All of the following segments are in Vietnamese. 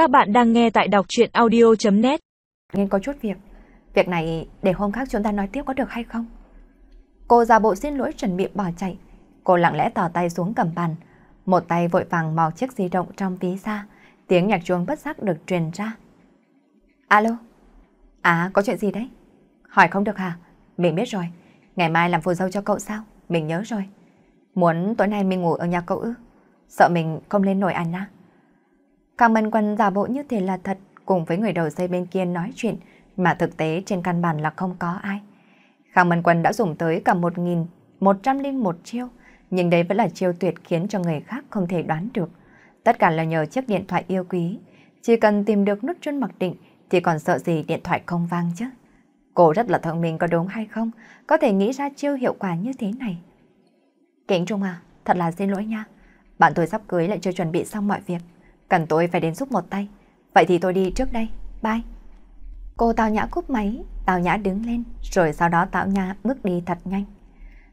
Các bạn đang nghe tại đọc chuyện audio.net Nên có chút việc. Việc này để hôm khác chúng ta nói tiếp có được hay không? Cô ra bộ xin lỗi chuẩn bị bỏ chạy. Cô lặng lẽ tỏ tay xuống cầm bàn. Một tay vội vàng mò chiếc di động trong ví ra. Tiếng nhạc chuông bất giác được truyền ra. Alo? À, có chuyện gì đấy? Hỏi không được hả? Mình biết rồi. Ngày mai làm phù dâu cho cậu sao? Mình nhớ rồi. Muốn tối nay mình ngủ ở nhà cậu ư? Sợ mình không lên nổi ăn à? Càng Minh Quân giả bộ như thể là thật cùng với người đầu dây bên kia nói chuyện mà thực tế trên căn bản là không có ai. Khang Mân Quân đã dùng tới cả 1.101 chiêu, nhưng đây vẫn là chiêu tuyệt khiến cho người khác không thể đoán được. Tất cả là nhờ chiếc điện thoại yêu quý. Chỉ cần tìm được nút chân mặc định thì còn sợ gì điện thoại không vang chứ. Cô rất là thông minh có đúng hay không, có thể nghĩ ra chiêu hiệu quả như thế này. Kính Trung à, thật là xin lỗi nha. Bạn tôi sắp cưới lại chưa chuẩn bị xong mọi việc. Cần tôi phải đến giúp một tay. Vậy thì tôi đi trước đây. Bye. Cô Tào Nhã cúp máy, Tào Nhã đứng lên, rồi sau đó Tào Nhã bước đi thật nhanh.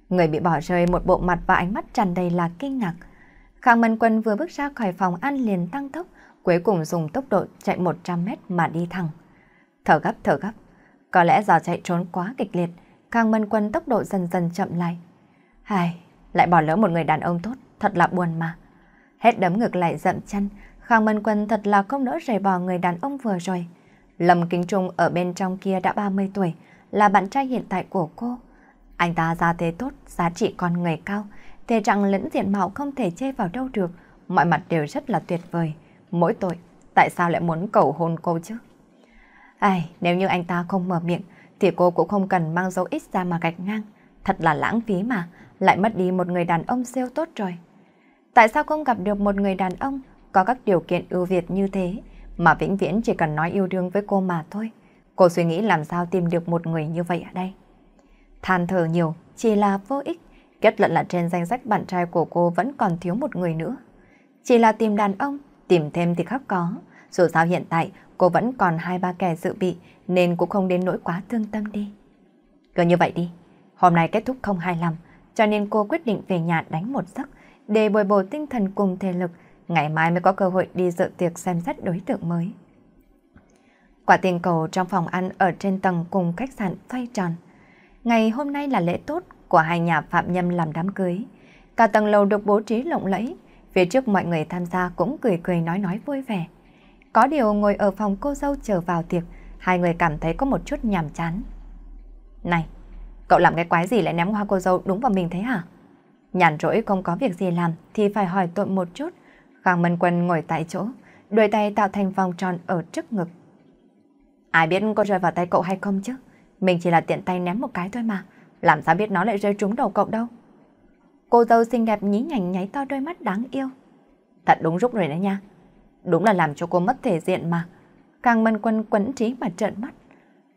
Người bị bỏ rơi một bộ mặt và ánh mắt tràn đầy là kinh ngạc. Khang Mân Quân vừa bước ra khỏi phòng ăn liền tăng tốc, cuối cùng dùng tốc độ chạy 100 mét mà đi thẳng. Thở gấp thở gấp, có lẽ do chạy trốn quá kịch liệt, Khang Mân Quân tốc độ dần dần chậm lại. Hài, lại bỏ lỡ một người đàn ông tốt, thật là buồn mà. Hết đấm ngực lại dậm chân, Khang minh Quân thật là không nỡ rời bỏ người đàn ông vừa rồi. Lâm Kính Trung ở bên trong kia đã 30 tuổi, là bạn trai hiện tại của cô. Anh ta ra thế tốt, giá trị con người cao, thể trạng lẫn diện mạo không thể chê vào đâu được, mọi mặt đều rất là tuyệt vời. Mỗi tội, tại sao lại muốn cầu hôn cô chứ? Ai, nếu như anh ta không mở miệng, thì cô cũng không cần mang dấu ít ra mà gạch ngang. Thật là lãng phí mà, lại mất đi một người đàn ông siêu tốt rồi. Tại sao không gặp được một người đàn ông có các điều kiện ưu việt như thế mà vĩnh viễn chỉ cần nói yêu đương với cô mà thôi? Cô suy nghĩ làm sao tìm được một người như vậy ở đây. Than thở nhiều chỉ là vô ích, kết luận là trên danh sách bạn trai của cô vẫn còn thiếu một người nữa. Chỉ là tìm đàn ông, tìm thêm thì khắc có. Dù sao hiện tại cô vẫn còn hai ba kẻ dự bị nên cũng không đến nỗi quá thương tâm đi. Cứ như vậy đi, hôm nay kết thúc không hài lòng, cho nên cô quyết định về nhà đánh một giấc để bồi bổ tinh thần cùng thể lực, ngày mai mới có cơ hội đi dự tiệc xem xét đối tượng mới. Quả tiền cầu trong phòng ăn ở trên tầng cùng khách sạn xoay tròn. Ngày hôm nay là lễ tốt của hai nhà phạm nhân làm đám cưới. Cả tầng lầu được bố trí lộng lẫy, phía trước mọi người tham gia cũng cười cười nói nói vui vẻ. Có điều ngồi ở phòng cô dâu chờ vào tiệc, hai người cảm thấy có một chút nhàm chán. Này, cậu làm cái quái gì lại ném hoa cô dâu đúng vào mình thế hả? Nhàn rỗi không có việc gì làm thì phải hỏi tội một chút. Khang Mân Quân ngồi tại chỗ, đôi tay tạo thành vòng tròn ở trước ngực. Ai biết có rơi vào tay cậu hay không chứ? Mình chỉ là tiện tay ném một cái thôi mà. Làm sao biết nó lại rơi trúng đầu cậu đâu? Cô dâu xinh đẹp nhí nhảnh nháy to đôi mắt đáng yêu. Thật đúng rúc rồi đấy nha. Đúng là làm cho cô mất thể diện mà. Càng mân quân quấn trí mà trợn mắt.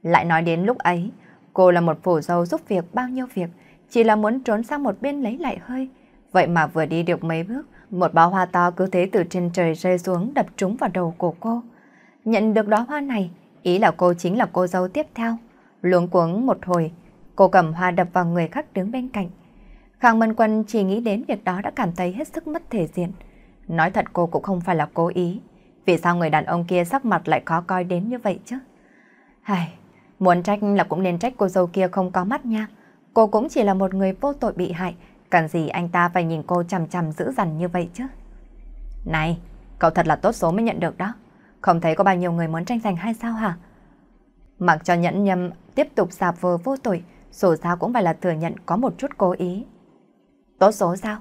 Lại nói đến lúc ấy, cô là một phổ dâu giúp việc bao nhiêu việc, chỉ là muốn trốn sang một bên lấy lại hơi. Vậy mà vừa đi được mấy bước, một bó hoa to cứ thế từ trên trời rơi xuống đập trúng vào đầu của cô. Nhận được đó hoa này, ý là cô chính là cô dâu tiếp theo. Luống cuống một hồi, cô cầm hoa đập vào người khác đứng bên cạnh. Khang Mân Quân chỉ nghĩ đến việc đó đã cảm thấy hết sức mất thể diện. Nói thật cô cũng không phải là cố ý. Vì sao người đàn ông kia sắc mặt lại khó coi đến như vậy chứ? Hài, muốn trách là cũng nên trách cô dâu kia không có mắt nha. Cô cũng chỉ là một người vô tội bị hại, cần gì anh ta phải nhìn cô chằm chằm dữ dằn như vậy chứ? Này, cậu thật là tốt số mới nhận được đó. Không thấy có bao nhiêu người muốn tranh giành hay sao hả? Mặc cho nhẫn nhâm tiếp tục sạp vờ vô tội, dù sao cũng phải là thừa nhận có một chút cố ý. Tốt số sao?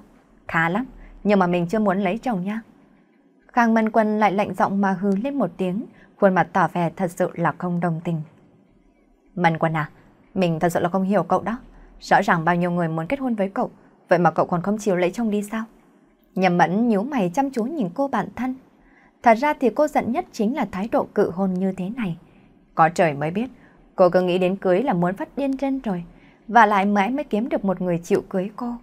Khá lắm, nhưng mà mình chưa muốn lấy chồng nha. Khang Mân Quân lại lạnh giọng mà hư lên một tiếng, khuôn mặt tỏ vẻ thật sự là không đồng tình. Mân Quân à, mình thật sự là không hiểu cậu đó. Rõ ràng bao nhiêu người muốn kết hôn với cậu, vậy mà cậu còn không chịu lấy chồng đi sao? Nhầm mẫn nhíu mày chăm chú nhìn cô bạn thân. Thật ra thì cô giận nhất chính là thái độ cự hôn như thế này. Có trời mới biết, cô cứ nghĩ đến cưới là muốn phát điên trên rồi, và lại mãi mới kiếm được một người chịu cưới cô.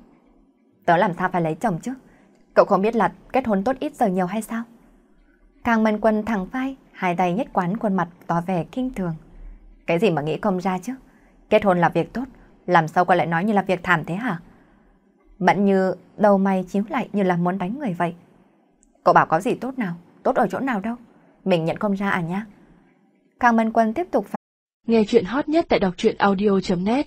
Tớ làm sao phải lấy chồng chứ? Cậu không biết là kết hôn tốt ít giờ nhiều hay sao? Càng Mân Quân thẳng vai, hai tay nhất quán khuôn mặt tỏ vẻ kinh thường. Cái gì mà nghĩ không ra chứ? Kết hôn là việc tốt, làm sao qua lại nói như là việc thảm thế hả? Mẫn như đầu mày chiếu lại như là muốn đánh người vậy. Cậu bảo có gì tốt nào, tốt ở chỗ nào đâu. mình nhận không ra à nhá. Khang Mân Quân tiếp tục Nghe chuyện hot nhất tại đọc truyện audio.net